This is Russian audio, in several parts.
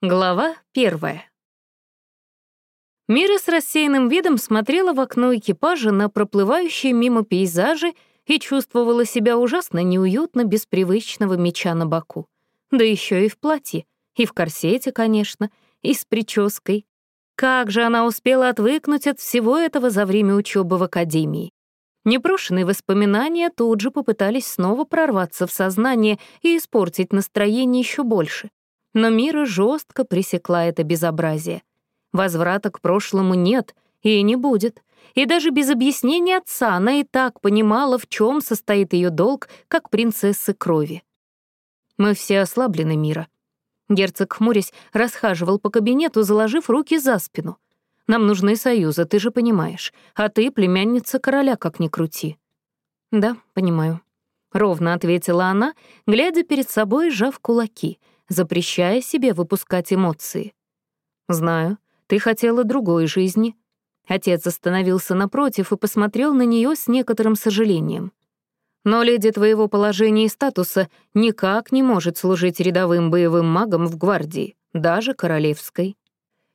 Глава первая. Мира с рассеянным видом смотрела в окно экипажа на проплывающие мимо пейзажи и чувствовала себя ужасно неуютно без привычного меча на боку. Да еще и в платье, и в корсете, конечно, и с прической. Как же она успела отвыкнуть от всего этого за время учебы в академии? Непрошенные воспоминания тут же попытались снова прорваться в сознание и испортить настроение еще больше. Но Мира жестко пресекла это безобразие. Возврата к прошлому нет и не будет. И даже без объяснения отца она и так понимала, в чем состоит ее долг, как принцессы крови. Мы все ослаблены, Мира. Герцог, хмурясь, расхаживал по кабинету, заложив руки за спину. Нам нужны союзы, ты же понимаешь. А ты племянница короля, как ни крути. Да, понимаю. Ровно ответила она, глядя перед собой, сжав кулаки — запрещая себе выпускать эмоции. «Знаю, ты хотела другой жизни». Отец остановился напротив и посмотрел на нее с некоторым сожалением. «Но леди твоего положения и статуса никак не может служить рядовым боевым магом в гвардии, даже королевской».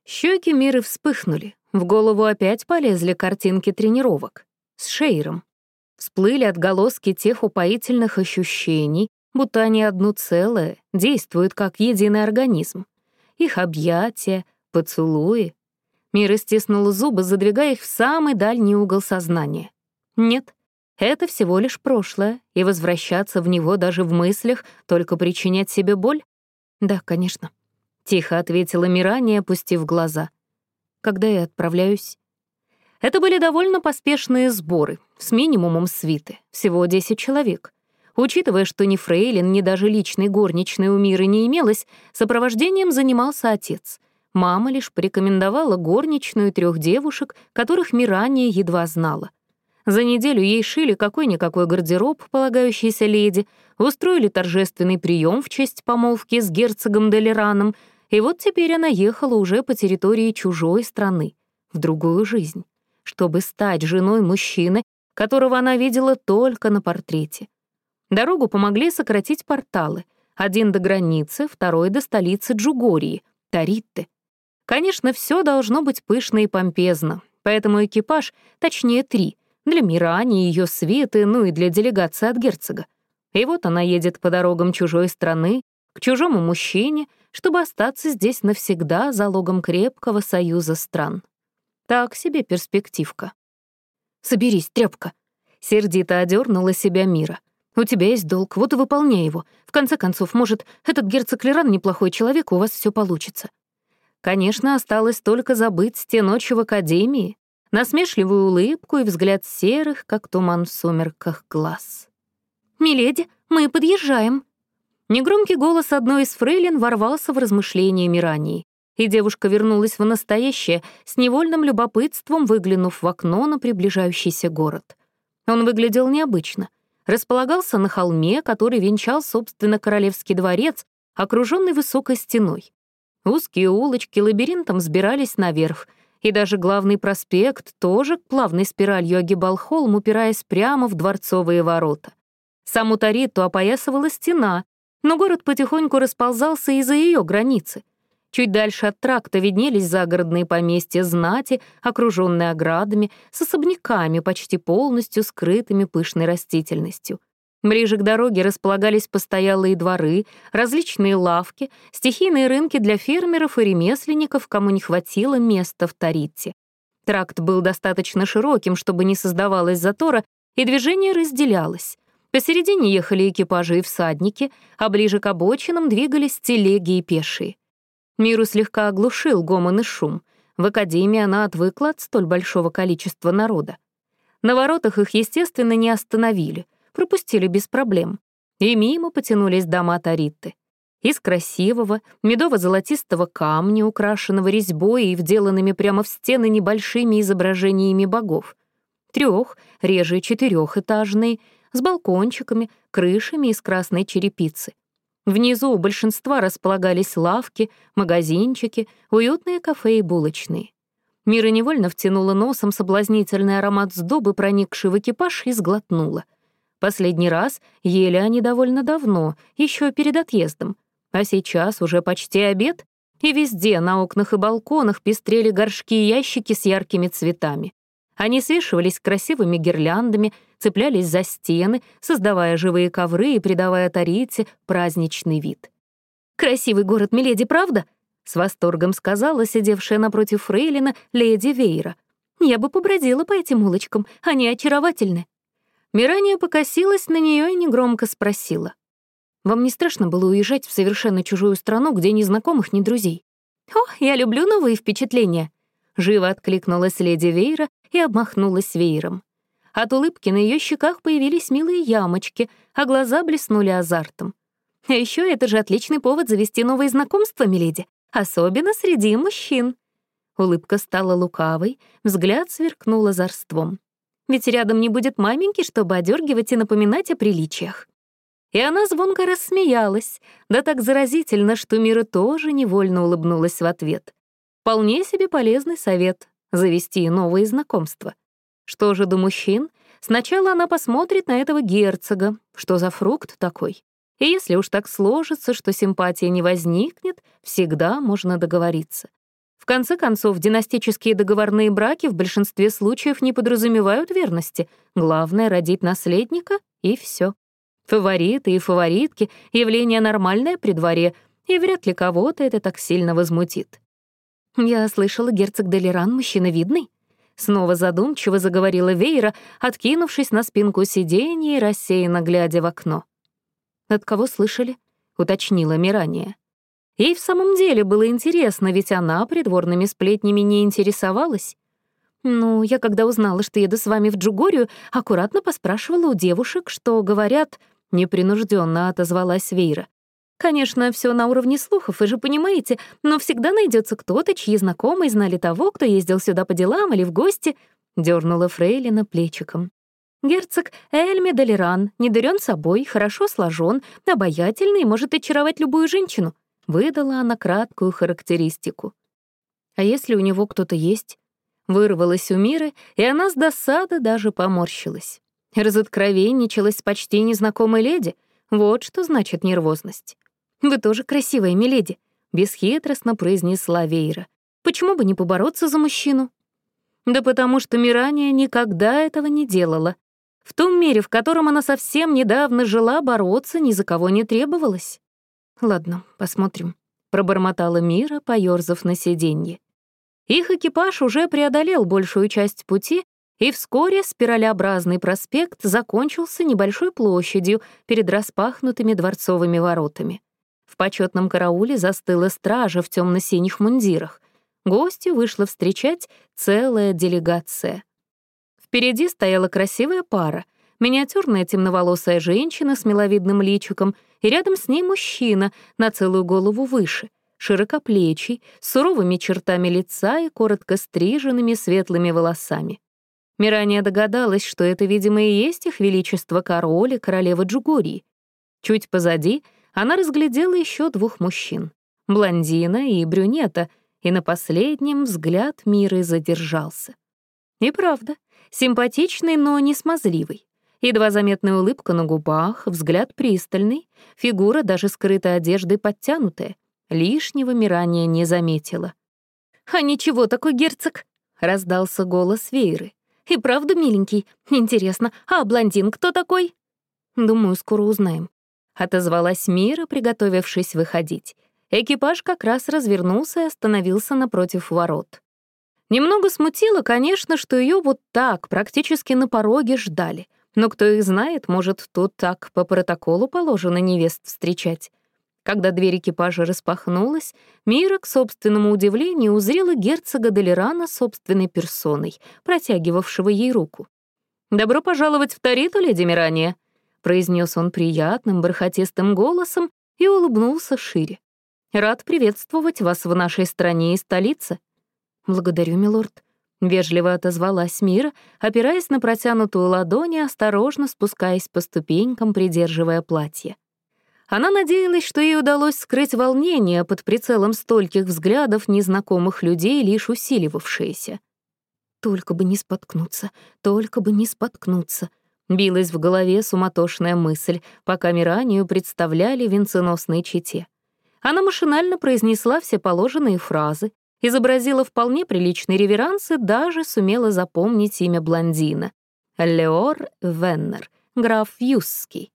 Щеки Миры вспыхнули, в голову опять полезли картинки тренировок. С Шейром. Всплыли отголоски тех упоительных ощущений, будто они одно целое, действуют как единый организм. Их объятия, поцелуи. Мира стиснула зубы, задвигая их в самый дальний угол сознания. Нет, это всего лишь прошлое, и возвращаться в него даже в мыслях, только причинять себе боль? Да, конечно. Тихо ответила Мирания, опустив глаза. Когда я отправляюсь? Это были довольно поспешные сборы, с минимумом свиты, всего 10 человек. Учитывая, что ни фрейлин, ни даже личной горничной у Миры не имелось, сопровождением занимался отец. Мама лишь порекомендовала горничную трех девушек, которых Мирания едва знала. За неделю ей шили какой-никакой гардероб, полагающийся леди, устроили торжественный прием в честь помолвки с герцогом Делераном, и вот теперь она ехала уже по территории чужой страны, в другую жизнь, чтобы стать женой мужчины, которого она видела только на портрете. Дорогу помогли сократить порталы. Один до границы, второй до столицы Джугории, Таритты. Конечно, все должно быть пышно и помпезно, поэтому экипаж, точнее три, для Мирани, ее свиты, ну и для делегации от герцога. И вот она едет по дорогам чужой страны, к чужому мужчине, чтобы остаться здесь навсегда залогом крепкого союза стран. Так себе перспективка. «Соберись, тряпка!» — сердито одернула себя Мира — у тебя есть долг, вот и выполняй его. В конце концов, может, этот герцог Леран неплохой человек, у вас все получится. Конечно, осталось только забыть те ночи в академии, насмешливую улыбку и взгляд серых, как туман в сумерках, глаз. «Миледи, мы подъезжаем». Негромкий голос одной из фрейлин ворвался в размышления Мирании, и девушка вернулась в настоящее, с невольным любопытством выглянув в окно на приближающийся город. Он выглядел необычно — располагался на холме, который венчал, собственно, королевский дворец, окруженный высокой стеной. Узкие улочки лабиринтом сбирались наверх, и даже главный проспект тоже плавной спиралью огибал холм, упираясь прямо в дворцовые ворота. Саму Тариту опоясывала стена, но город потихоньку расползался из-за ее границы — Чуть дальше от тракта виднелись загородные поместья знати, окруженные оградами, с особняками, почти полностью скрытыми пышной растительностью. Ближе к дороге располагались постоялые дворы, различные лавки, стихийные рынки для фермеров и ремесленников, кому не хватило места в Тарите. Тракт был достаточно широким, чтобы не создавалось затора, и движение разделялось. Посередине ехали экипажи и всадники, а ближе к обочинам двигались телеги и пешие. Миру слегка оглушил гомон и шум. В академии она отвыкла от столь большого количества народа. На воротах их, естественно, не остановили, пропустили без проблем. И мимо потянулись дома Таритты. Из красивого, медово-золотистого камня, украшенного резьбой и вделанными прямо в стены небольшими изображениями богов. Трех, реже четырехэтажные, с балкончиками, крышами из красной черепицы. Внизу у большинства располагались лавки, магазинчики, уютные кафе и булочные. Мира невольно втянула носом соблазнительный аромат сдобы, проникший в экипаж, и сглотнула. Последний раз ели они довольно давно, еще перед отъездом. А сейчас уже почти обед, И везде, на окнах и балконах, пестрели горшки и ящики с яркими цветами. Они свешивались красивыми гирляндами, цеплялись за стены, создавая живые ковры и придавая Тарите праздничный вид. «Красивый город, миледи, правда?» — с восторгом сказала сидевшая напротив Фрейлина леди Вейра. «Я бы побродила по этим улочкам, они очаровательны». Мирания покосилась на нее и негромко спросила. «Вам не страшно было уезжать в совершенно чужую страну, где ни знакомых, ни друзей?» «О, я люблю новые впечатления», — живо откликнулась леди Вейра и обмахнулась веером. От улыбки на ее щеках появились милые ямочки, а глаза блеснули азартом. А еще это же отличный повод завести новые знакомства, миледи, особенно среди мужчин. Улыбка стала лукавой, взгляд сверкнул озорством. Ведь рядом не будет маменьки, чтобы одергивать и напоминать о приличиях. И она звонко рассмеялась, да так заразительно, что Мира тоже невольно улыбнулась в ответ. Вполне себе полезный совет — завести новые знакомства. Что же до мужчин? Сначала она посмотрит на этого герцога, что за фрукт такой. И если уж так сложится, что симпатия не возникнет, всегда можно договориться. В конце концов, династические договорные браки в большинстве случаев не подразумевают верности. Главное — родить наследника, и все. Фавориты и фаворитки — явление нормальное при дворе, и вряд ли кого-то это так сильно возмутит. «Я слышала, герцог Делиран мужчина видный?» Снова задумчиво заговорила Вейра, откинувшись на спинку сиденья и рассеянно глядя в окно. «От кого слышали?» — уточнила Мирания. Ей в самом деле было интересно, ведь она придворными сплетнями не интересовалась. «Ну, я когда узнала, что еду с вами в Джугорию, аккуратно поспрашивала у девушек, что говорят...» Непринужденно отозвалась Вейра. Конечно, все на уровне слухов, вы же понимаете, но всегда найдется кто-то, чьи знакомые знали того, кто ездил сюда по делам или в гости, дернула Фрейлина плечиком. Герцог Эльми Далеран, не собой, хорошо сложен, обаятельный и может очаровать любую женщину. Выдала она краткую характеристику. А если у него кто-то есть? Вырвалась у Миры, и она с досады даже поморщилась. Разоткровенничалась с почти незнакомой леди. Вот что значит нервозность. «Вы тоже красивая, миледи», — бесхитростно произнесла Вейра. «Почему бы не побороться за мужчину?» Да потому что Мирания никогда этого не делала. В том мире, в котором она совсем недавно жила, бороться ни за кого не требовалось. «Ладно, посмотрим», — пробормотала Мира, поёрзав на сиденье. Их экипаж уже преодолел большую часть пути, и вскоре спиралеобразный проспект закончился небольшой площадью перед распахнутыми дворцовыми воротами. В почетном карауле застыла стража в темно-синих мундирах. Гости вышла встречать целая делегация. Впереди стояла красивая пара, миниатюрная темноволосая женщина с миловидным личиком и рядом с ней мужчина на целую голову выше, широкоплечий, с суровыми чертами лица и коротко стриженными светлыми волосами. Мирания догадалась, что это, видимо, и есть их величество король и королева Джугурии. Чуть позади она разглядела еще двух мужчин — блондина и брюнета, и на последнем взгляд Миры задержался. И правда, симпатичный, но не смазливый. Едва заметная улыбка на губах, взгляд пристальный, фигура даже скрытой одеждой подтянутая. Лишнего Мирания не заметила. «А ничего такой герцог!» — раздался голос Вейры. «И правда миленький. Интересно, а блондин кто такой?» «Думаю, скоро узнаем», — отозвалась Мира, приготовившись выходить. Экипаж как раз развернулся и остановился напротив ворот. Немного смутило, конечно, что ее вот так, практически на пороге ждали. Но кто их знает, может, тут так по протоколу положено невест встречать. Когда дверь экипажа распахнулась, Мира, к собственному удивлению, узрела герцога Делерана собственной персоной, протягивавшего ей руку. «Добро пожаловать в Тариту, леди Мирания», произнес он приятным, бархатистым голосом и улыбнулся шире. «Рад приветствовать вас в нашей стране и столице». «Благодарю, милорд», — вежливо отозвалась Мира, опираясь на протянутую ладонь и осторожно спускаясь по ступенькам, придерживая платье. Она надеялась, что ей удалось скрыть волнение под прицелом стольких взглядов незнакомых людей, лишь усиливавшиеся. «Только бы не споткнуться, только бы не споткнуться», Билась в голове суматошная мысль, пока Миранию представляли венценосной чете. Она машинально произнесла все положенные фразы, изобразила вполне приличный реверанс и даже сумела запомнить имя блондина — Леор Веннер, граф Юсский.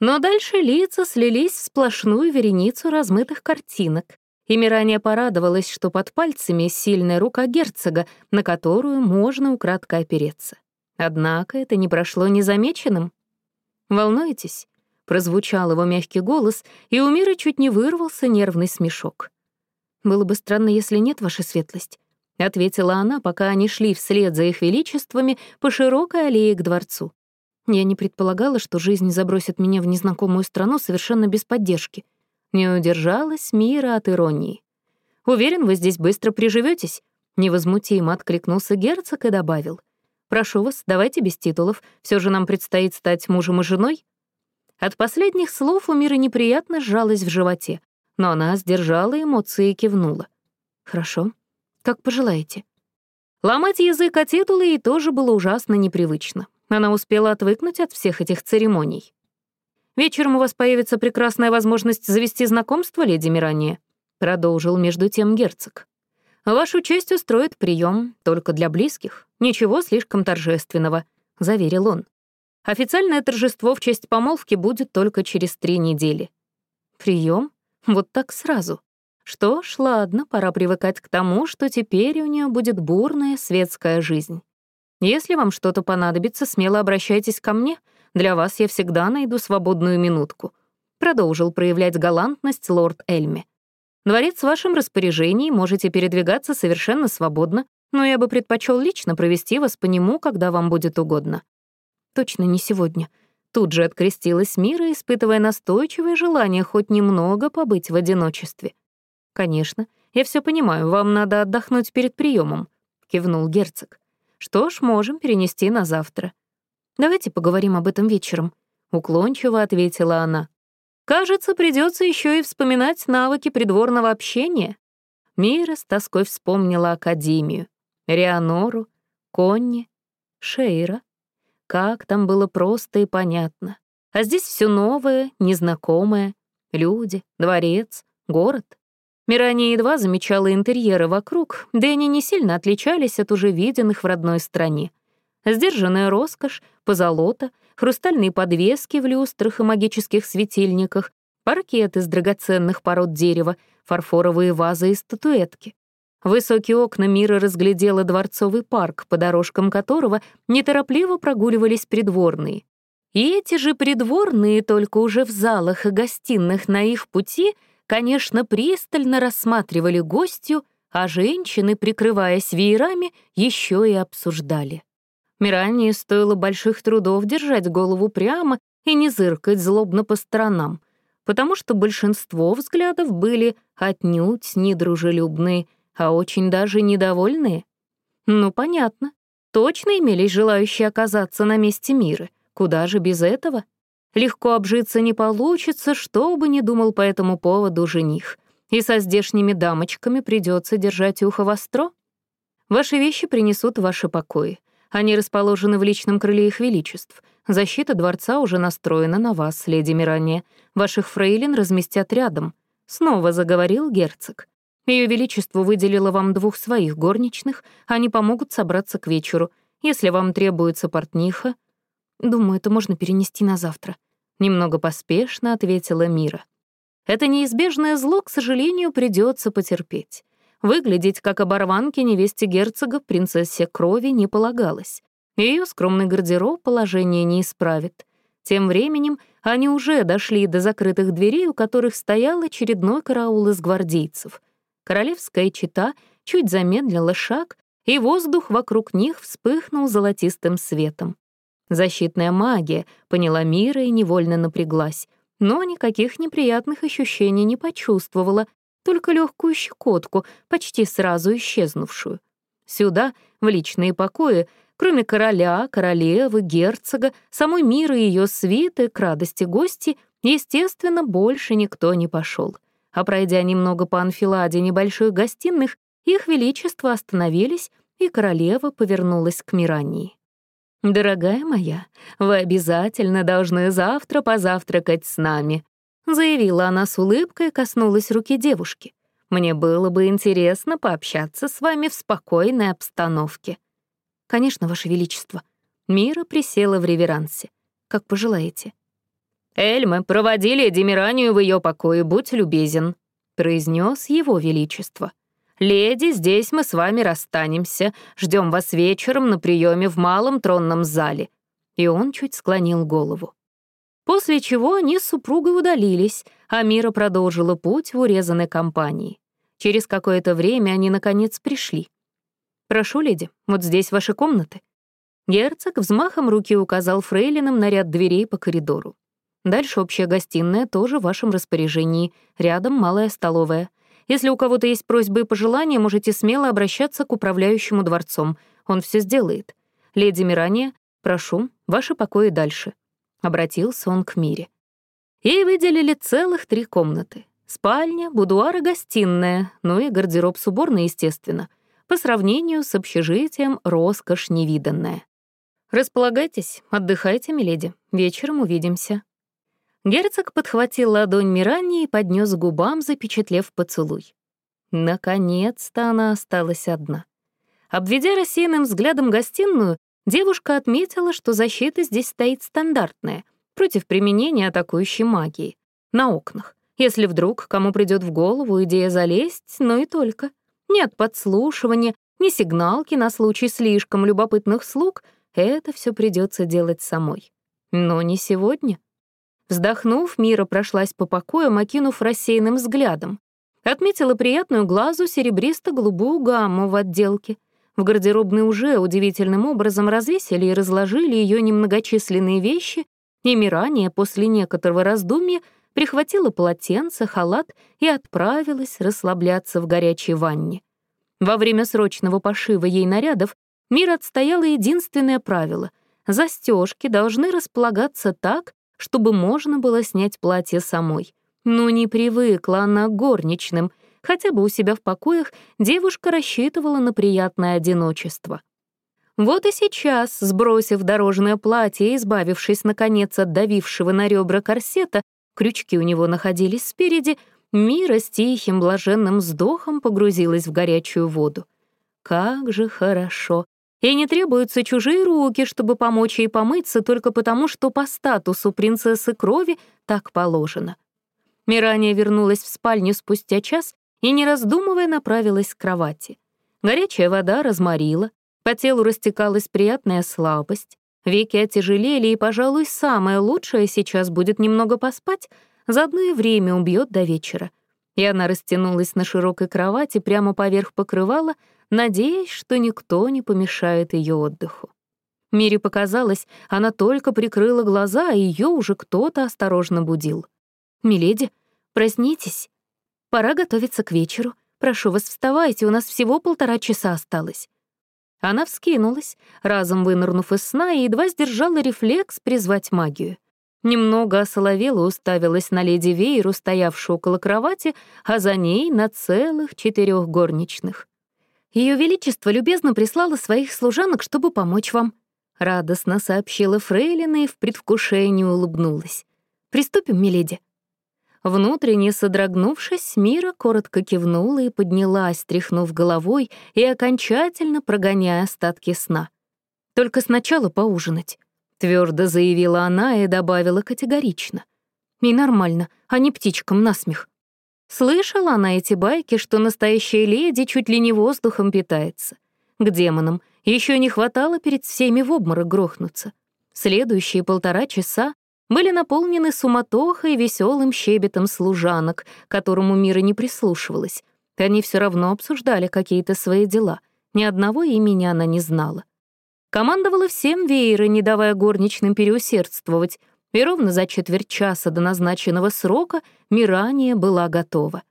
Но дальше лица слились в сплошную вереницу размытых картинок, и Мирания порадовалась, что под пальцами сильная рука герцога, на которую можно украдкой опереться. Однако это не прошло незамеченным. «Волнуетесь?» — прозвучал его мягкий голос, и у Мира чуть не вырвался нервный смешок. «Было бы странно, если нет, ваша светлость», — ответила она, пока они шли вслед за их величествами по широкой аллее к дворцу. Я не предполагала, что жизнь забросит меня в незнакомую страну совершенно без поддержки. Не удержалась мира от иронии. «Уверен, вы здесь быстро приживетесь. Невозмутимо откликнулся герцог и добавил. «Прошу вас, давайте без титулов. Все же нам предстоит стать мужем и женой». От последних слов у Мира неприятно сжалась в животе, но она сдержала эмоции и кивнула. «Хорошо. Как пожелаете». Ломать язык о титулы ей тоже было ужасно непривычно. Она успела отвыкнуть от всех этих церемоний. Вечером у вас появится прекрасная возможность завести знакомство, леди Мирания», — продолжил между тем герцог. «Вашу честь устроит прием только для близких. Ничего слишком торжественного», — заверил он. «Официальное торжество в честь помолвки будет только через три недели». Прием? Вот так сразу. Что ж, ладно, пора привыкать к тому, что теперь у нее будет бурная светская жизнь. Если вам что-то понадобится, смело обращайтесь ко мне — для вас я всегда найду свободную минутку», — продолжил проявлять галантность лорд Эльми. «Дворец в вашем распоряжении, можете передвигаться совершенно свободно, но я бы предпочел лично провести вас по нему, когда вам будет угодно». «Точно не сегодня», Тут же открестилась Мира, испытывая настойчивое желание хоть немного побыть в одиночестве. «Конечно, я все понимаю, вам надо отдохнуть перед приемом, кивнул герцог. «Что ж, можем перенести на завтра. Давайте поговорим об этом вечером», — уклончиво ответила она. «Кажется, придется еще и вспоминать навыки придворного общения». Мира с тоской вспомнила Академию, Рианору, Конни, Шейра. Как там было просто и понятно. А здесь все новое, незнакомое. Люди, дворец, город. Мирания едва замечала интерьеры вокруг, да и они не сильно отличались от уже виденных в родной стране. Сдержанная роскошь, позолота, хрустальные подвески в люстрах и магических светильниках, паркет из драгоценных пород дерева, фарфоровые вазы и статуэтки. Высокие окна мира разглядела дворцовый парк, по дорожкам которого неторопливо прогуливались придворные. И эти же придворные, только уже в залах и гостиных на их пути, конечно, пристально рассматривали гостью, а женщины, прикрываясь веерами, еще и обсуждали. Мирании стоило больших трудов держать голову прямо и не зыркать злобно по сторонам, потому что большинство взглядов были отнюдь не дружелюбные, а очень даже недовольные. Ну, понятно. Точно имелись желающие оказаться на месте мира. Куда же без этого? Легко обжиться не получится, что бы ни думал по этому поводу жених. И со здешними дамочками придется держать ухо востро. Ваши вещи принесут ваши покои. Они расположены в личном крыле их величеств. Защита дворца уже настроена на вас, леди Мирания. Ваших фрейлин разместят рядом. Снова заговорил герцог. Ее величество выделило вам двух своих горничных, они помогут собраться к вечеру. Если вам требуется портниха... Думаю, это можно перенести на завтра. Немного поспешно ответила Мира. Это неизбежное зло, к сожалению, придется потерпеть. Выглядеть как оборванки невесте герцога принцессе крови не полагалось. Ее скромный гардероб положение не исправит. Тем временем они уже дошли до закрытых дверей, у которых стоял очередной караул из гвардейцев. Королевская чита чуть замедлила шаг, и воздух вокруг них вспыхнул золотистым светом. Защитная магия поняла мира и невольно напряглась, но никаких неприятных ощущений не почувствовала, только легкую щекотку, почти сразу исчезнувшую. Сюда, в личные покои, кроме короля, королевы, герцога, самой мира и ее свиты, к радости гости, естественно, больше никто не пошел. А пройдя немного по анфиладе небольших гостиных, их величество остановились, и королева повернулась к Мирании. «Дорогая моя, вы обязательно должны завтра позавтракать с нами. Заявила она с улыбкой и коснулась руки девушки. «Мне было бы интересно пообщаться с вами в спокойной обстановке». «Конечно, Ваше Величество». Мира присела в реверансе. «Как пожелаете». «Эльма, проводи леди Миранию в ее покое, будь любезен», — произнес его величество. «Леди, здесь мы с вами расстанемся. Ждем вас вечером на приеме в малом тронном зале». И он чуть склонил голову. После чего они с супругой удалились, а Мира продолжила путь в урезанной компании. Через какое-то время они, наконец, пришли. «Прошу, леди, вот здесь ваши комнаты». Герцог взмахом руки указал фрейлинам на ряд дверей по коридору. Дальше общая гостиная тоже в вашем распоряжении, рядом малая столовая. Если у кого-то есть просьбы и пожелания, можете смело обращаться к управляющему дворцом. Он все сделает. Леди Мирания, прошу, ваши покои дальше». Обратился он к Мире. Ей выделили целых три комнаты. Спальня, будуар и гостиная, ну и гардероб с уборной, естественно. По сравнению с общежитием роскошь невиданная. «Располагайтесь, отдыхайте, миледи. Вечером увидимся». Герцог подхватил ладонь Мирани и поднес губам, запечатлев поцелуй. Наконец-то она осталась одна. Обведя рассеянным взглядом гостиную, девушка отметила, что защита здесь стоит стандартная, против применения атакующей магии, на окнах. Если вдруг кому придет в голову идея залезть, но и только. Нет подслушивания, ни сигналки на случай слишком любопытных слуг, это все придется делать самой. Но не сегодня. Вздохнув, Мира прошлась по покоям, окинув рассеянным взглядом. Отметила приятную глазу серебристо-голубую гамму в отделке. В гардеробной уже удивительным образом развесили и разложили ее немногочисленные вещи, и Мирания после некоторого раздумья прихватила полотенце, халат и отправилась расслабляться в горячей ванне. Во время срочного пошива ей нарядов Мира отстояла единственное правило — застежки должны располагаться так, чтобы можно было снять платье самой. Но не привыкла она к горничным. Хотя бы у себя в покоях девушка рассчитывала на приятное одиночество. Вот и сейчас, сбросив дорожное платье и избавившись, наконец, от давившего на ребра корсета, крючки у него находились спереди, Мира с тихим блаженным вздохом погрузилась в горячую воду. Как же хорошо! И не требуются чужие руки, чтобы помочь ей помыться только потому, что по статусу принцессы крови так положено. Мирания вернулась в спальню спустя час и, не раздумывая, направилась к кровати. Горячая вода разморила, по телу растекалась приятная слабость, веки отяжелели, и, пожалуй, самое лучшее сейчас будет немного поспать, заодно и время убьет до вечера. И она растянулась на широкой кровати прямо поверх покрывала, надеясь, что никто не помешает ее отдыху. Мире показалось, она только прикрыла глаза, а ее уже кто-то осторожно будил. «Миледи, проснитесь. Пора готовиться к вечеру. Прошу вас, вставайте, у нас всего полтора часа осталось». Она вскинулась, разом вынырнув из сна, и едва сдержала рефлекс призвать магию. Немного осоловела уставилась на леди Вейру, стоявшую около кровати, а за ней на целых четырех горничных. Ее Величество любезно прислало своих служанок, чтобы помочь вам», — радостно сообщила Фрейлина и в предвкушении улыбнулась. «Приступим, миледи». Внутренне содрогнувшись, Мира коротко кивнула и поднялась, тряхнув головой и окончательно прогоняя остатки сна. «Только сначала поужинать», — твердо заявила она и добавила категорично. «И нормально, а не птичкам насмех». Слышала она эти байки, что настоящая леди чуть ли не воздухом питается. К демонам еще не хватало перед всеми в обморок грохнуться. Следующие полтора часа были наполнены суматохой и веселым щебетом служанок, которому Мира не прислушивалась. Они все равно обсуждали какие-то свои дела. Ни одного имени она не знала. Командовала всем веера, не давая горничным переусердствовать, и ровно за четверть часа до назначенного срока Мирания была готова.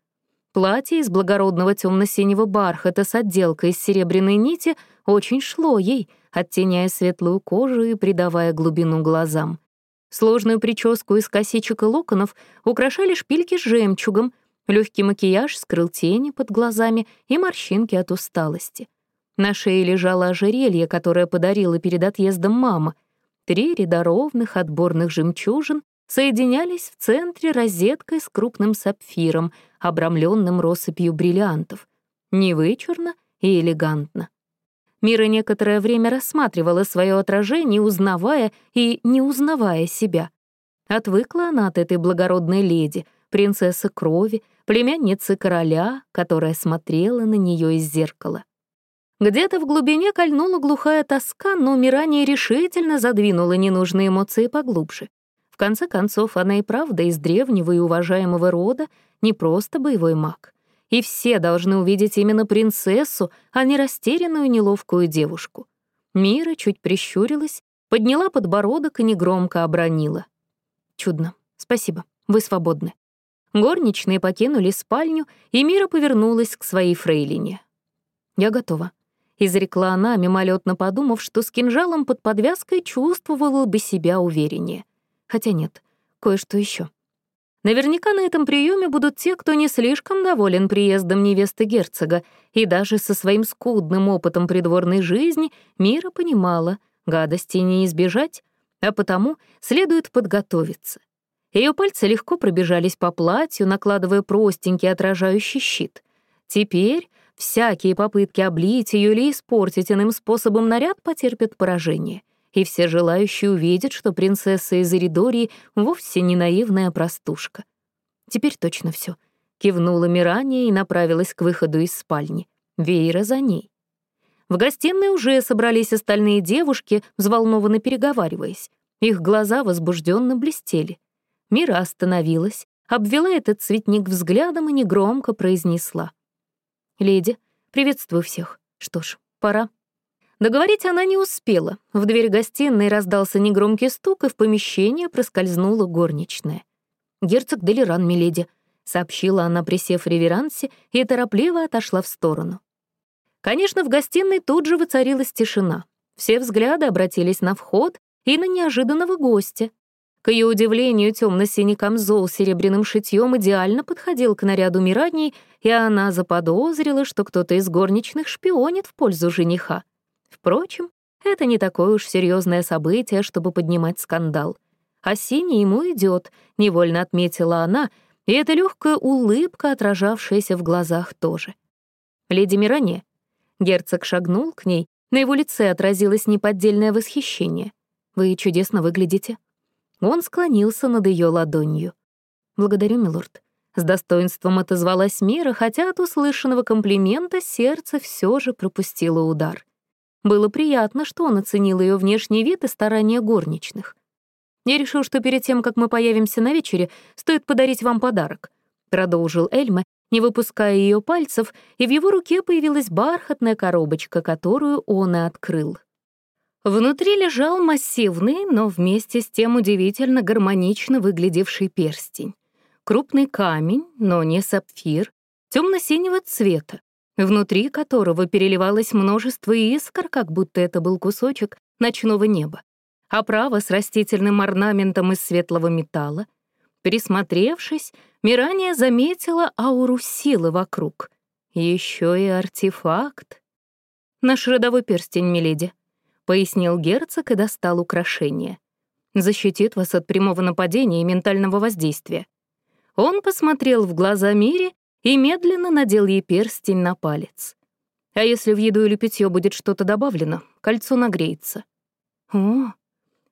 Платье из благородного темно-синего бархата с отделкой из серебряной нити очень шло ей, оттеняя светлую кожу и придавая глубину глазам. Сложную прическу из косичек и локонов украшали шпильки с жемчугом, легкий макияж скрыл тени под глазами и морщинки от усталости. На шее лежало ожерелье, которое подарила перед отъездом мама — Три ряда ровных отборных жемчужин соединялись в центре розеткой с крупным сапфиром, обрамленным россыпью бриллиантов. Невычурно и элегантно. Мира некоторое время рассматривала свое отражение, узнавая и не узнавая себя. Отвыкла она от этой благородной леди, принцессы крови, племянницы короля, которая смотрела на нее из зеркала. Где-то в глубине кольнула глухая тоска, но Мирания решительно задвинула ненужные эмоции поглубже. В конце концов, она и правда из древнего и уважаемого рода, не просто боевой маг. И все должны увидеть именно принцессу, а не растерянную неловкую девушку. Мира чуть прищурилась, подняла подбородок и негромко обронила. «Чудно. Спасибо. Вы свободны». Горничные покинули спальню, и Мира повернулась к своей фрейлине. «Я готова», изрекла она, мимолетно подумав, что с кинжалом под подвязкой чувствовала бы себя увереннее. Хотя нет, кое-что еще. Наверняка на этом приеме будут те, кто не слишком доволен приездом невесты герцога, и даже со своим скудным опытом придворной жизни Мира понимала, гадости не избежать, а потому следует подготовиться. Ее пальцы легко пробежались по платью, накладывая простенький отражающий щит. Теперь Всякие попытки облить ее или испортить иным способом наряд потерпят поражение, и все желающие увидят, что принцесса из Эридории вовсе не наивная простушка. Теперь точно все. Кивнула Мирания и направилась к выходу из спальни. Вейра за ней. В гостиной уже собрались остальные девушки, взволнованно переговариваясь. Их глаза возбужденно блестели. Мира остановилась, обвела этот цветник взглядом и негромко произнесла. «Леди, приветствую всех. Что ж, пора». Договорить она не успела. В дверь гостиной раздался негромкий стук, и в помещение проскользнула горничная. «Герцог Делиран, миледи», — сообщила она, присев в реверансе, и торопливо отошла в сторону. Конечно, в гостиной тут же воцарилась тишина. Все взгляды обратились на вход и на неожиданного гостя. К ее удивлению, темно-синий камзол с серебряным шитьем идеально подходил к наряду Мирадней, и она заподозрила, что кто-то из горничных шпионит в пользу жениха. Впрочем, это не такое уж серьезное событие, чтобы поднимать скандал. А синий ему идет, невольно отметила она, и эта легкая улыбка, отражавшаяся в глазах, тоже. «Леди Миране». Герцог шагнул к ней, на его лице отразилось неподдельное восхищение. «Вы чудесно выглядите». Он склонился над ее ладонью. «Благодарю, милорд». С достоинством отозвалась Мира, хотя от услышанного комплимента сердце все же пропустило удар. Было приятно, что он оценил ее внешний вид и старания горничных. «Я решил, что перед тем, как мы появимся на вечере, стоит подарить вам подарок», — продолжил Эльма, не выпуская ее пальцев, и в его руке появилась бархатная коробочка, которую он и открыл. Внутри лежал массивный, но вместе с тем удивительно гармонично выглядевший перстень. Крупный камень, но не сапфир, темно-синего цвета, внутри которого переливалось множество искр, как будто это был кусочек ночного неба. Оправа с растительным орнаментом из светлого металла. Присмотревшись, Мирания заметила ауру силы вокруг. Еще и артефакт. Наш родовой перстень, миледи пояснил герцог и достал украшение. «Защитит вас от прямого нападения и ментального воздействия». Он посмотрел в глаза Мире и медленно надел ей перстень на палец. А если в еду или питье будет что-то добавлено, кольцо нагреется. О,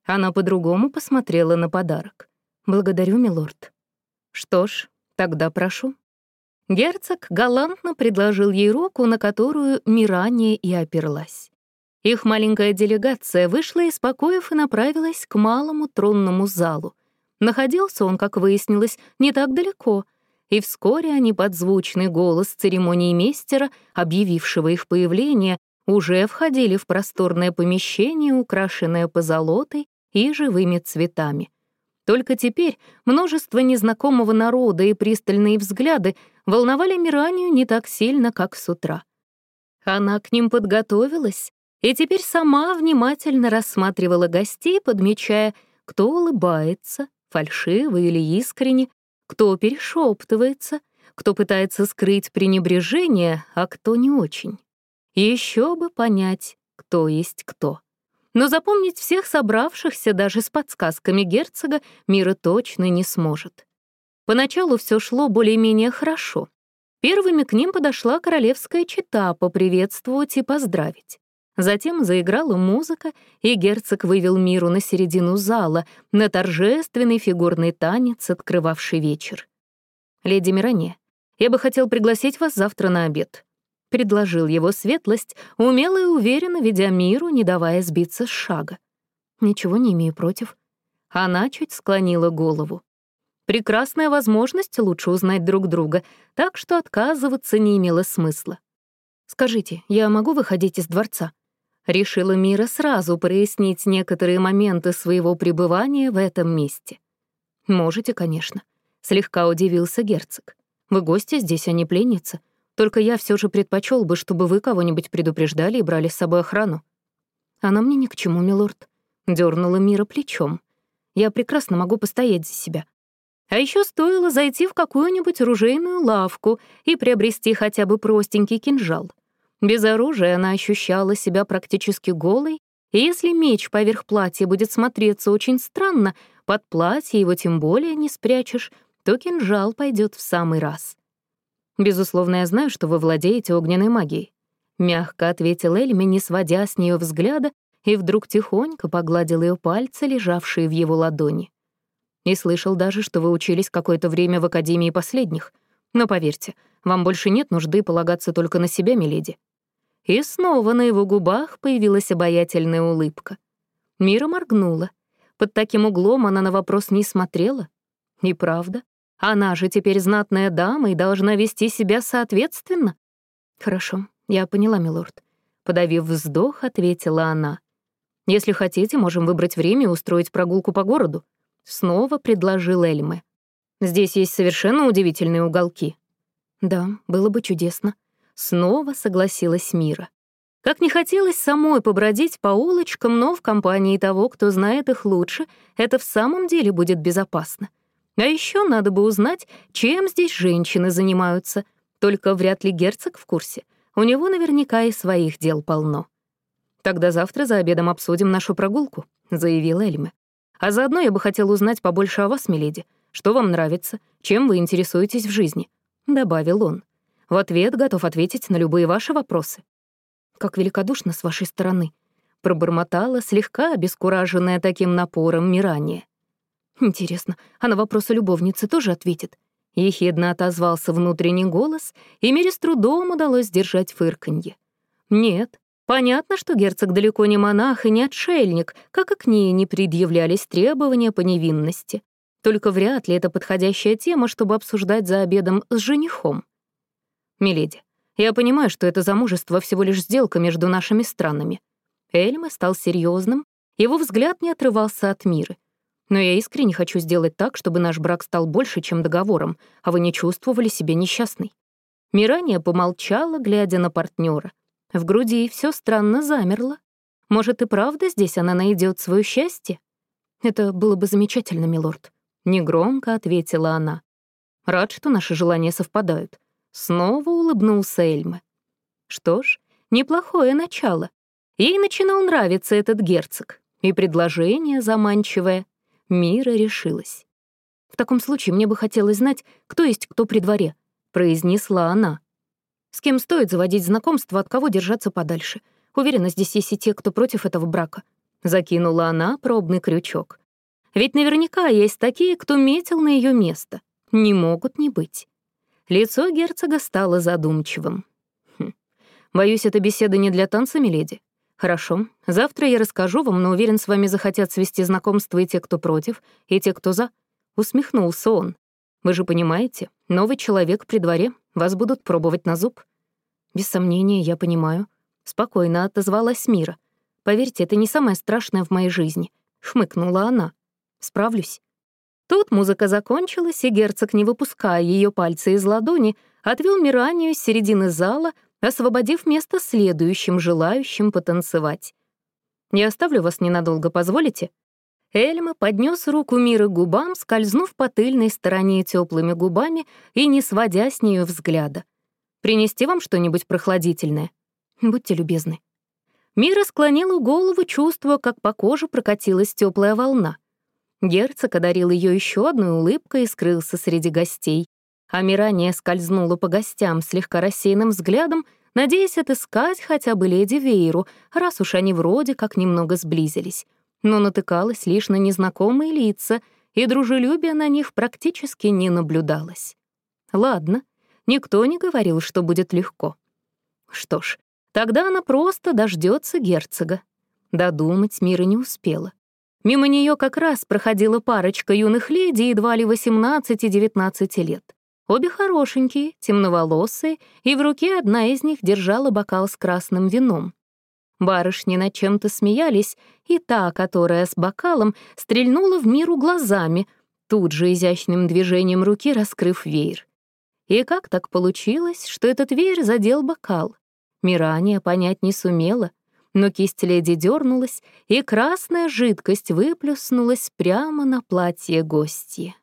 она по-другому посмотрела на подарок. Благодарю, милорд. Что ж, тогда прошу. Герцог галантно предложил ей руку, на которую Мирания и оперлась. Их маленькая делегация вышла из покоев и направилась к малому тронному залу. Находился он, как выяснилось, не так далеко, и вскоре они под звучный голос церемонии мейстера, объявившего их появление, уже входили в просторное помещение, украшенное позолотой и живыми цветами. Только теперь множество незнакомого народа и пристальные взгляды волновали Миранию не так сильно, как с утра. Она к ним подготовилась, и теперь сама внимательно рассматривала гостей, подмечая, кто улыбается, фальшиво или искренне, кто перешептывается, кто пытается скрыть пренебрежение, а кто не очень. Еще бы понять, кто есть кто. Но запомнить всех собравшихся даже с подсказками герцога Мира точно не сможет. Поначалу все шло более-менее хорошо. Первыми к ним подошла королевская чита поприветствовать и поздравить. Затем заиграла музыка, и герцог вывел миру на середину зала, на торжественный фигурный танец, открывавший вечер. «Леди Миране, я бы хотел пригласить вас завтра на обед», — предложил его светлость, умело и уверенно ведя миру, не давая сбиться с шага. «Ничего не имею против». Она чуть склонила голову. Прекрасная возможность лучше узнать друг друга, так что отказываться не имело смысла. «Скажите, я могу выходить из дворца?» Решила Мира сразу прояснить некоторые моменты своего пребывания в этом месте. «Можете, конечно», — слегка удивился герцог. «Вы гости здесь, а не пленница. Только я все же предпочел бы, чтобы вы кого-нибудь предупреждали и брали с собой охрану». «Она мне ни к чему, милорд», — дернула Мира плечом. «Я прекрасно могу постоять за себя». А еще стоило зайти в какую-нибудь ружейную лавку и приобрести хотя бы простенький кинжал. Без оружия она ощущала себя практически голой, и если меч поверх платья будет смотреться очень странно, под платье его тем более не спрячешь, то кинжал пойдет в самый раз. «Безусловно, я знаю, что вы владеете огненной магией», — мягко ответил Эльми, не сводя с нее взгляда, и вдруг тихонько погладил ее пальцы, лежавшие в его ладони. И слышал даже, что вы учились какое-то время в Академии последних. Но поверьте, вам больше нет нужды полагаться только на себя, миледи. И снова на его губах появилась обаятельная улыбка. Мира моргнула. Под таким углом она на вопрос не смотрела. И правда, она же теперь знатная дама и должна вести себя соответственно. «Хорошо, я поняла, милорд», — подавив вздох, ответила она. «Если хотите, можем выбрать время и устроить прогулку по городу», — снова предложил Эльме. «Здесь есть совершенно удивительные уголки». «Да, было бы чудесно», Снова согласилась Мира. Как не хотелось самой побродить по улочкам, но в компании того, кто знает их лучше, это в самом деле будет безопасно. А еще надо бы узнать, чем здесь женщины занимаются. Только вряд ли герцог в курсе. У него наверняка и своих дел полно. «Тогда завтра за обедом обсудим нашу прогулку», — заявил Эльме. «А заодно я бы хотел узнать побольше о вас, миледи. Что вам нравится? Чем вы интересуетесь в жизни?» — добавил он. В ответ готов ответить на любые ваши вопросы. Как великодушно с вашей стороны, пробормотала, слегка обескураженная таким напором Мирания. Интересно, а на вопросы любовницы тоже ответит? Ехидно отозвался внутренний голос, и Мире с трудом удалось сдержать фырканье. Нет, понятно, что герцог далеко не монах и не отшельник, как и к ней не предъявлялись требования по невинности. Только вряд ли это подходящая тема, чтобы обсуждать за обедом с женихом. «Миледи, я понимаю, что это замужество всего лишь сделка между нашими странами». Эльма стал серьезным, его взгляд не отрывался от мира. «Но я искренне хочу сделать так, чтобы наш брак стал больше, чем договором, а вы не чувствовали себя несчастной». Мирания помолчала, глядя на партнера. В груди все странно замерло. Может, и правда здесь она найдет свое счастье? Это было бы замечательно, милорд. Негромко ответила она. Рад, что наши желания совпадают. Снова улыбнулся Эльме. Что ж, неплохое начало. Ей начинал нравиться этот герцог, и предложение заманчивое. Мира решилась. «В таком случае мне бы хотелось знать, кто есть кто при дворе», — произнесла она. «С кем стоит заводить знакомство, от кого держаться подальше. Уверена, здесь есть и те, кто против этого брака». Закинула она пробный крючок. «Ведь наверняка есть такие, кто метил на ее место. Не могут не быть». Лицо герцога стало задумчивым. Хм. «Боюсь, эта беседа не для танца, миледи. Хорошо, завтра я расскажу вам, но уверен, с вами захотят свести знакомство и те, кто против, и те, кто за». Усмехнулся он. «Вы же понимаете, новый человек при дворе, вас будут пробовать на зуб». «Без сомнения, я понимаю». Спокойно отозвалась Мира. «Поверьте, это не самое страшное в моей жизни», — хмыкнула она. «Справлюсь». Тут музыка закончилась, и герцог, не выпуская ее пальцы из ладони, отвел Миранию с середины зала, освободив место следующим желающим потанцевать. «Я оставлю вас ненадолго, позволите?» Эльма поднес руку Мира к губам, скользнув по тыльной стороне теплыми губами и не сводя с нее взгляда. «Принести вам что-нибудь прохладительное?» «Будьте любезны». Мира склонила голову, чувствуя, как по коже прокатилась теплая волна. Герцог одарил ее еще одной улыбкой и скрылся среди гостей. А Мирания скользнула по гостям слегка рассеянным взглядом, надеясь отыскать хотя бы леди Вейру, раз уж они вроде как немного сблизились. Но натыкалась лишь на незнакомые лица, и дружелюбия на них практически не наблюдалось. Ладно, никто не говорил, что будет легко. Что ж, Тогда она просто дождется герцога. Додумать Мира не успела. Мимо нее как раз проходила парочка юных леди едва ли 18-19 лет. Обе хорошенькие, темноволосые, и в руке одна из них держала бокал с красным вином. Барышни над чем-то смеялись, и та, которая с бокалом, стрельнула в миру глазами, тут же изящным движением руки раскрыв веер. И как так получилось, что этот веер задел бокал? Мирания понять не сумела, но кисть леди дернулась, и красная жидкость выплюснулась прямо на платье гостья.